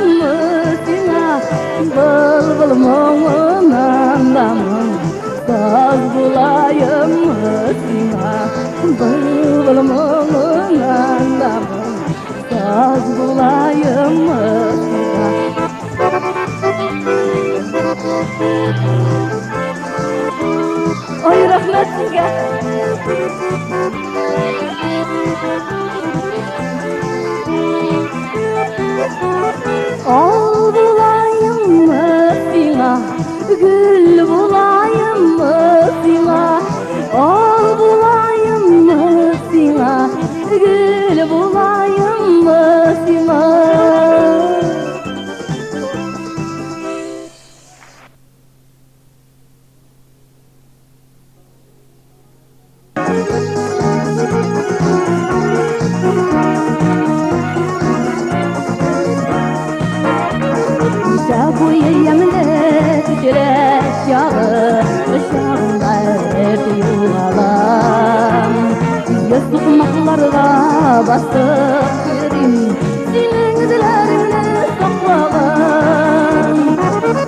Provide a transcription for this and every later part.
mısına Bılbıl mumun anlamın Saz bulayım mısına Bılbıl mumun anlamın Saz bulayım mısına Oy rahmet siga Thank you. Ol bulayım mı fila Gül bulayım mı fila Ol bulayım Dağlarla bastım yerim Senin izlerini saklamam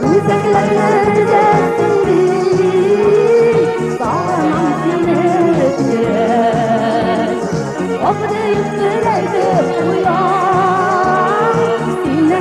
Yüzeklerle güzelsindir Sağlamam seni diye Of deyip süreydi uyan. Senin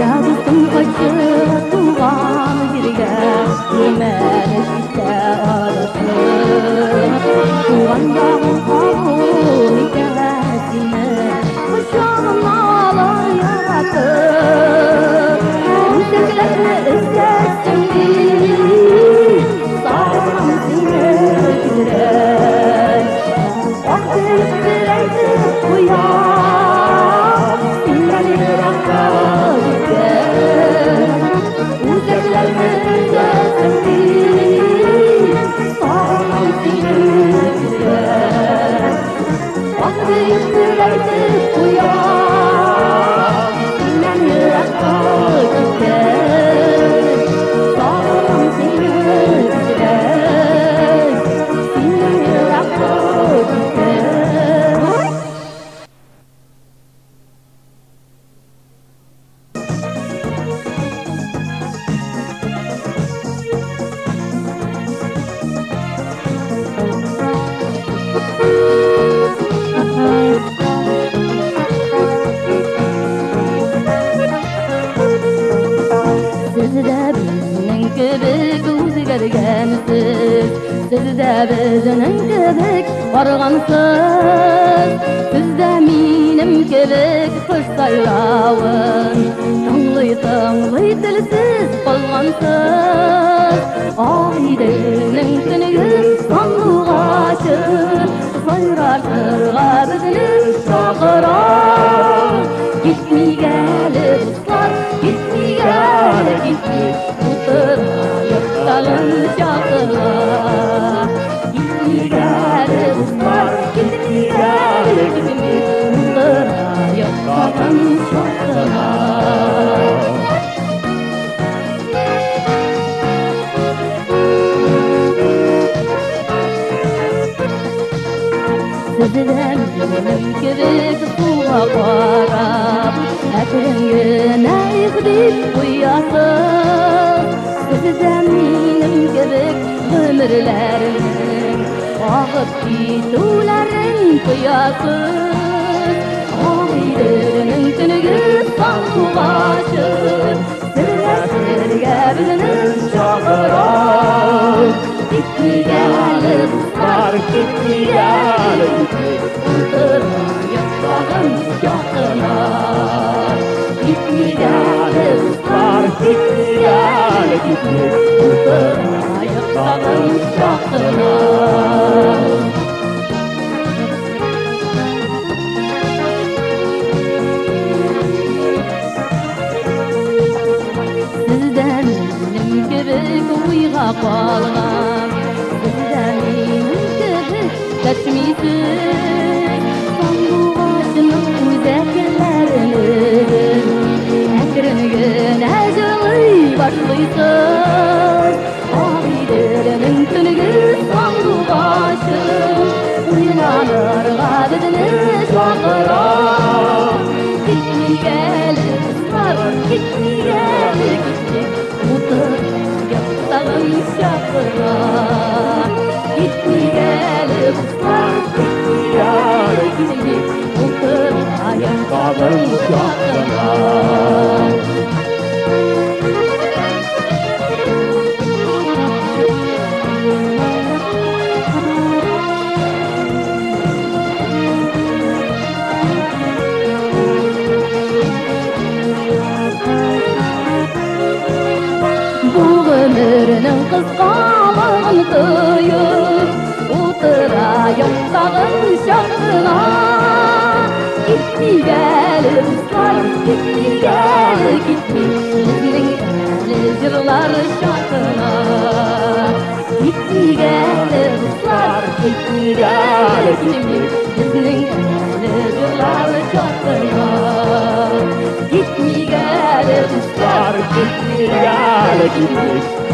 Senda dostum kaçıp tuğan birge Yemen işte arası. Tuğan bağın kavun ikesini bilsiz Sizde bizinin kibik bargansız Sizde minim kibik kuş sayravın Tыңлый тыңлый тілсіз қалғансыз Айдының түнігі сандуғашы Сайрар сырға бізінің шақыра Gitmey geli dostlar, gitmey geli gitmey Oturayıp dalın çakıla Gitmey geli dostlar, gitmey geli gitmey Oturayıp dalın çakıla Sizden benim gibi Sizden benim gibi ömürlərimin Ağıp gitülərin kıyasın Aydırının tünügü sanduğaşın Sirgə sirgə bilinin çağıran gitmi geli gitmi Oturayıp dağın yakına gitmi geli gitmi Oturayıp dağın yakına başlıysın Abilərinin tünügü sanduğaçı Uyanır qadidini çağıran Gitmi gəlir kızlar, gitmi gəlir gitmi Otur yaptağın şakıra Gitmi kıskalığın kıyıp Oturayım dağın şahına Gitmi gelir ıslar, gitmi gelir gitmi Bizning eli jırlar şahına Gitmi gelir ıslar, gitmi gelir gitmi Bizning eli jırlar şahına Gitmi gelir ıslar, gitmi gelir gitmi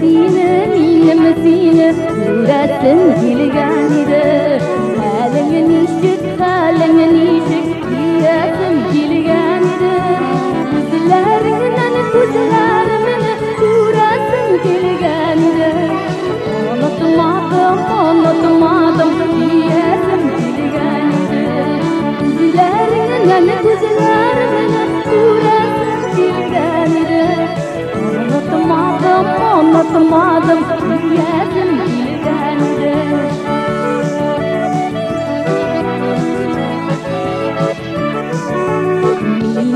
Mesine, mine mesine, suratın kilganide. Halenge nişik, halenge nişik, diyasın kilganide. Kuzlarından kuzlarımın, suratın kilganide. Unutmadım, unutmadım, diyasın kilganide. Kuzlarından kuzlarımın, suratın unutmadım Niyetim bilgende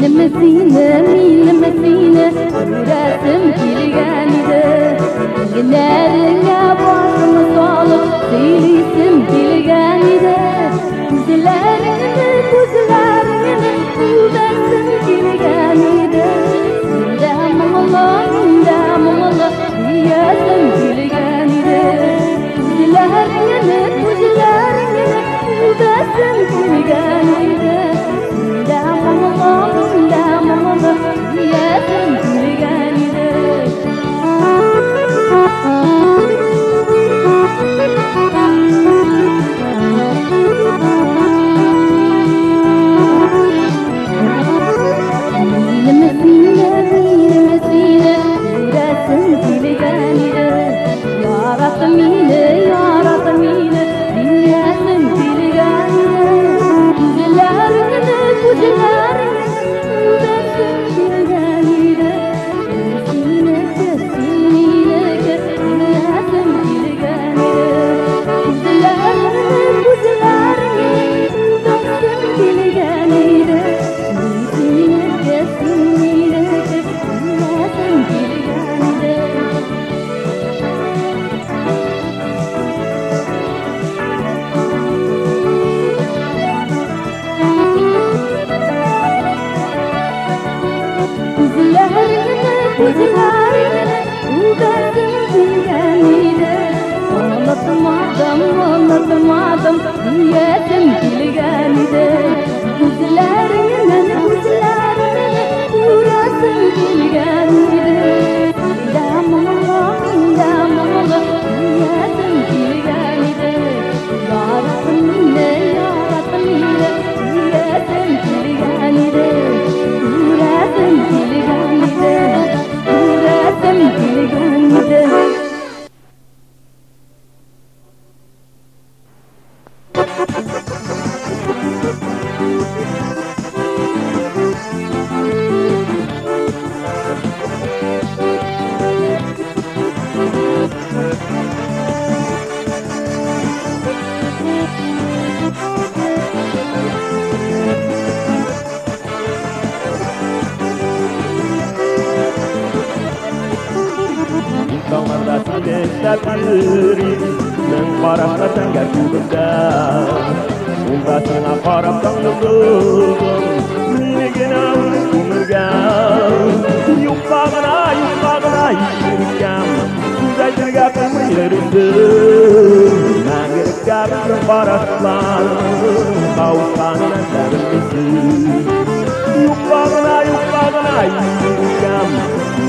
Minim sine, minim sine Yüresim bilgende Günlerine başımı salıp Silisim bilgende fora, tanga tudo Um braço na fora, pão no globo Miguel, o Miguel E o Paganá, e o Paganá, e o Miguel Zai tanga com o Miguel Nanga cabra fora, pão Pau, pão, na cara, e o Paganá, e o Paganá, e o Miguel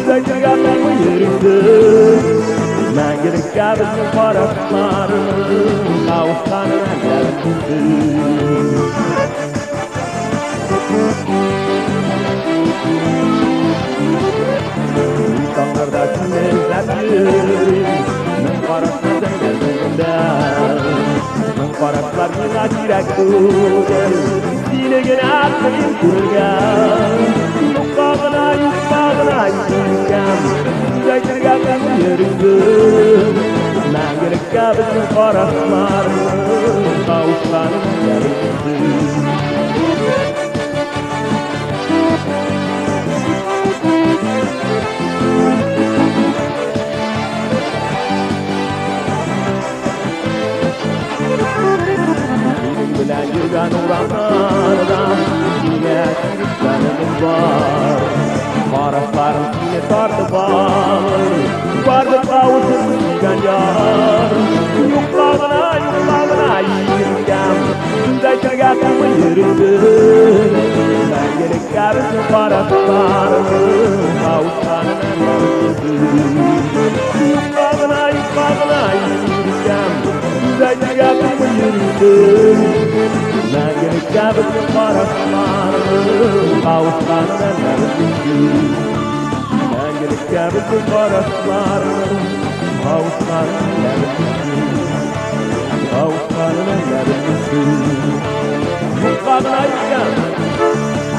Zai tanga com o Miguel yürüdüm Məngirgə bizim qaraqlarım Qavuşqanına dərimizim İnsanlarda sinirlendim Men qaraqlardan gözümdə Men qaraqlar buna kirək tuğul Sinegin atlayın kurgan Yuqqağına, I'm gonna get the heart of my heart, I'll find it, I'll find it, I'll. Gidanu Ramazan'dan Yine kiriklerimiz var Marafların yine tartı bağlı Vardı kavursuz yıkan yar Yuklağına yuklağına yiyirgen Günde şagatımı yürüdün Sen gerek yarısı paraflarını Kavuşlarını yürüdün Yuklağına yuklağına yiyirgen Günde şagatımı yürüdün gerek yarısı maraflarım Kavuşlarına yürüdüm Ben gerek yarısı maraflarım Kavuşlarına yürüdüm Kavuşlarına yürüdüm Yuklağına yürgen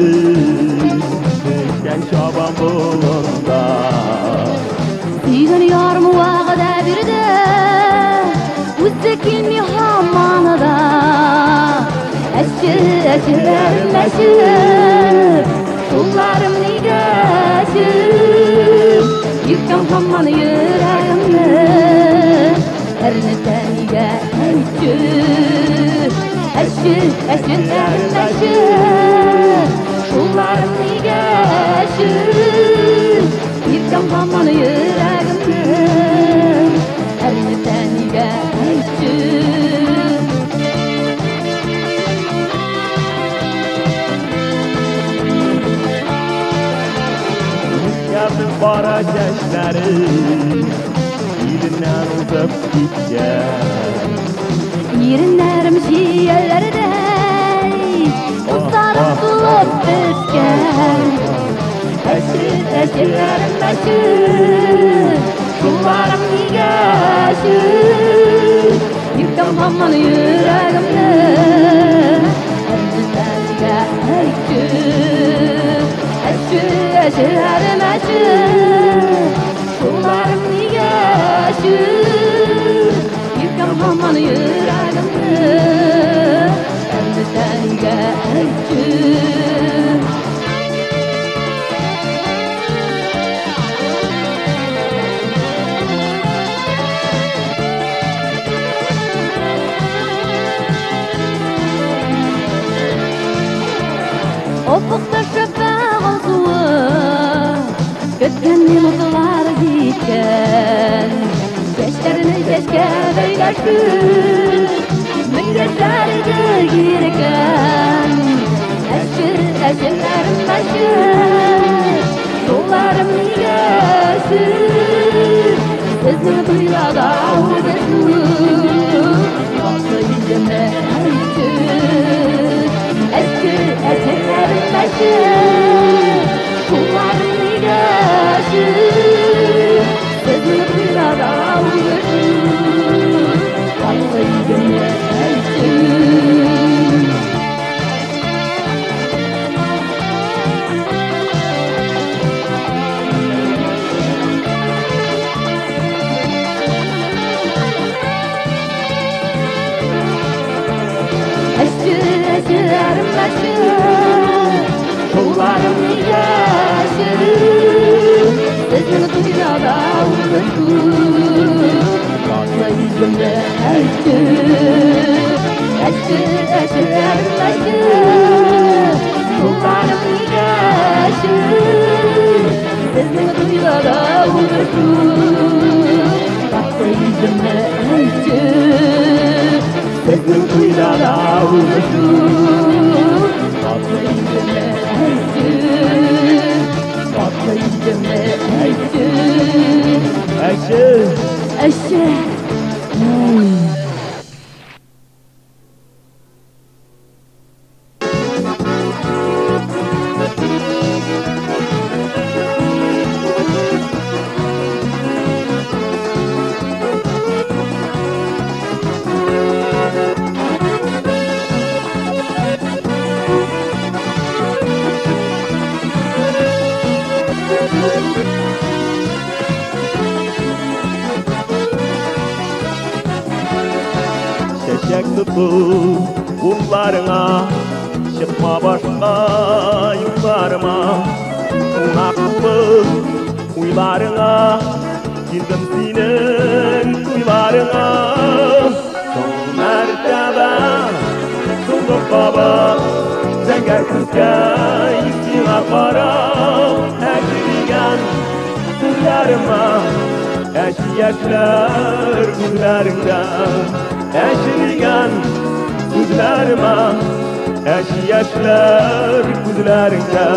Fattıklarımızı Sen çaban bulunda Suygan yarım vaqada birdi Uzza kelmi hammanada Ashir, ashirlarim ashir Qo'llarim nega ashir Yutgan hamman yuragimni Erni taniga ashir Ashir, ashirlarim ashir Nega ashir Yutgan hamman yuragimni Erni taniga ashir Yardım bara gençleri Dilinden uzak gitken Yerinlerim şiirlerde öpüşken Esir esirlerim esir Kullarım nigasir Yıkam haman yüreğimde Ömrüzlerce her gün Esir esirlerim esir Kullarım nigasir beylersin Müngetlerdir girken Eşir eşirlerim meşir Yollarım niyesin Sizni duyla da uğraşın Vaklı yüzüme elçin Eski Sesini dünyada unutur Vakla yüzümde eşir Vakla yüzümde eşir Eşi Eşir kullarına Çıkma başka yollarıma. Unaklı uylarına Girdim senin kuylarına Son mertebe Son baba Zengar kızga Yüzüne para. Ekligen Kızlarıma Eş yaşlar gözlerinde Eşligen gözlerime Eş yaşlar gözlerinde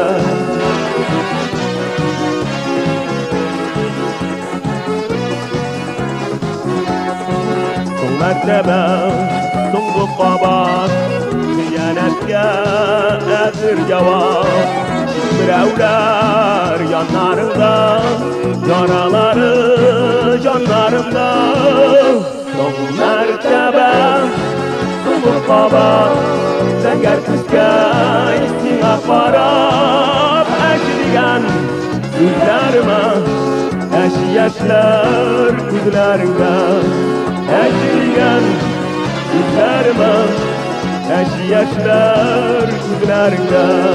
Son mertebe son bu kabat Hıyanetke edir cevap Birevler yanlarında Yaraları son bu kabat Zenger kızga istina farab Eşligen gözlerime Eş yaşlar gözlerinde Eşligen gözlerime Eş yaşlar gözlerinde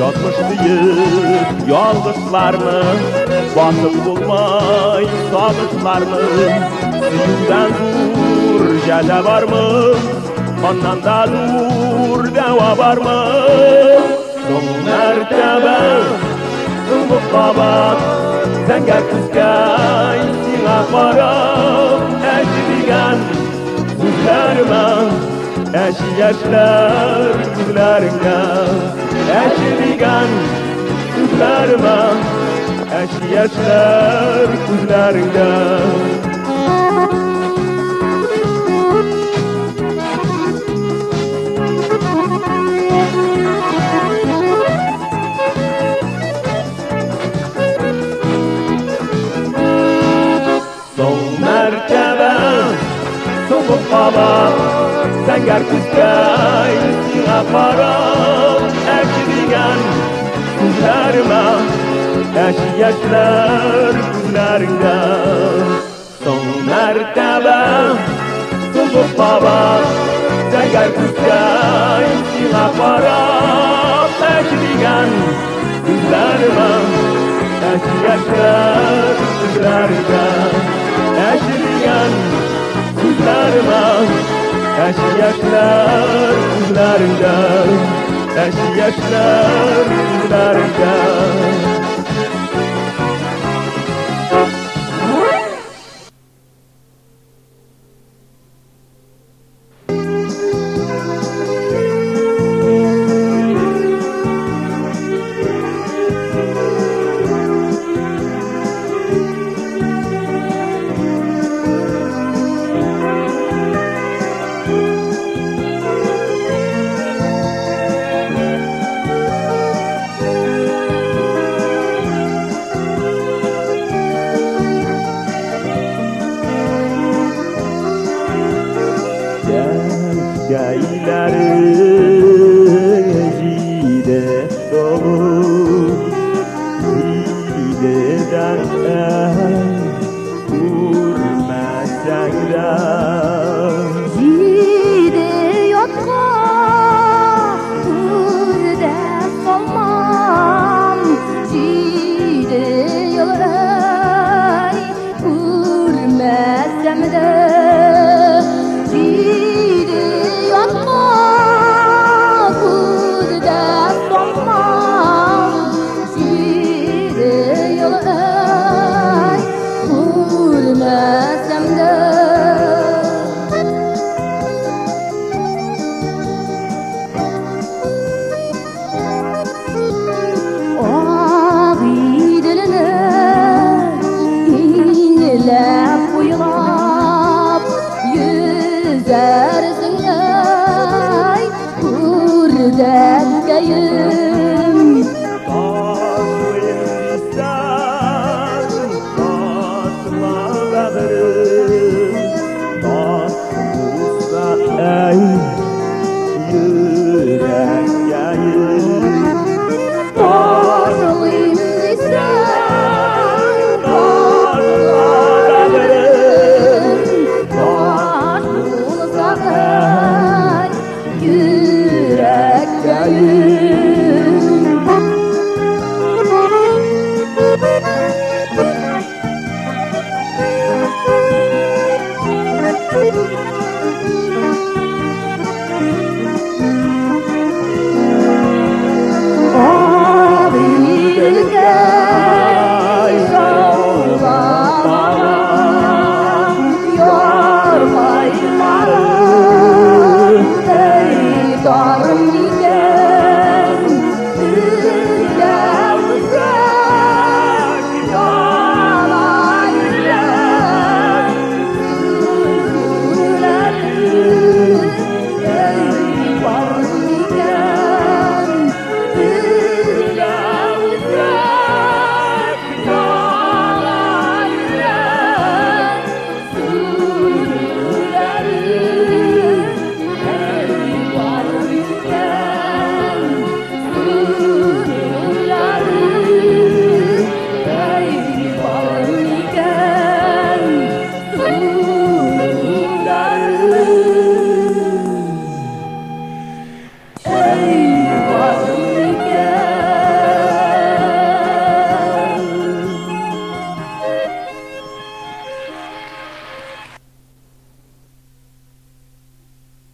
Yazmışlıyız yalnızlar mı? Basıp bulmay mı? Suyundan dur var mı? Ondan da dur deva var mı? Son mertebe bu kabat Zenger kızgay sina varım Eşligen gözlerime Eş yaşlar gözlerine Eşligen gözlerime Eş yaşlar Son mertebe Son bu kabat Zenger kızgay sina varım Eşligen gözlerime Yaş yaşlar gözlerinde Son mertebe Soğuk baba Seger kızcay Sina para Teşrigen Gözlerime Yaş yaşlar gözlerinde Teşrigen Gözlerime Yaş yaşlar gözlerinde Yaş yaşlar gözlerinde